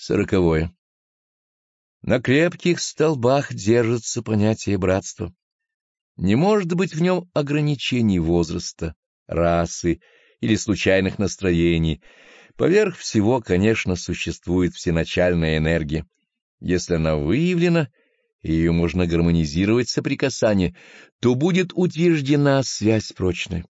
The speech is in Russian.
Сороковое. На крепких столбах держится понятие братства. Не может быть в нем ограничений возраста, расы или случайных настроений. Поверх всего, конечно, существует всеначальная энергия. Если она выявлена, и ее можно гармонизировать соприкасание, то будет утверждена связь прочная.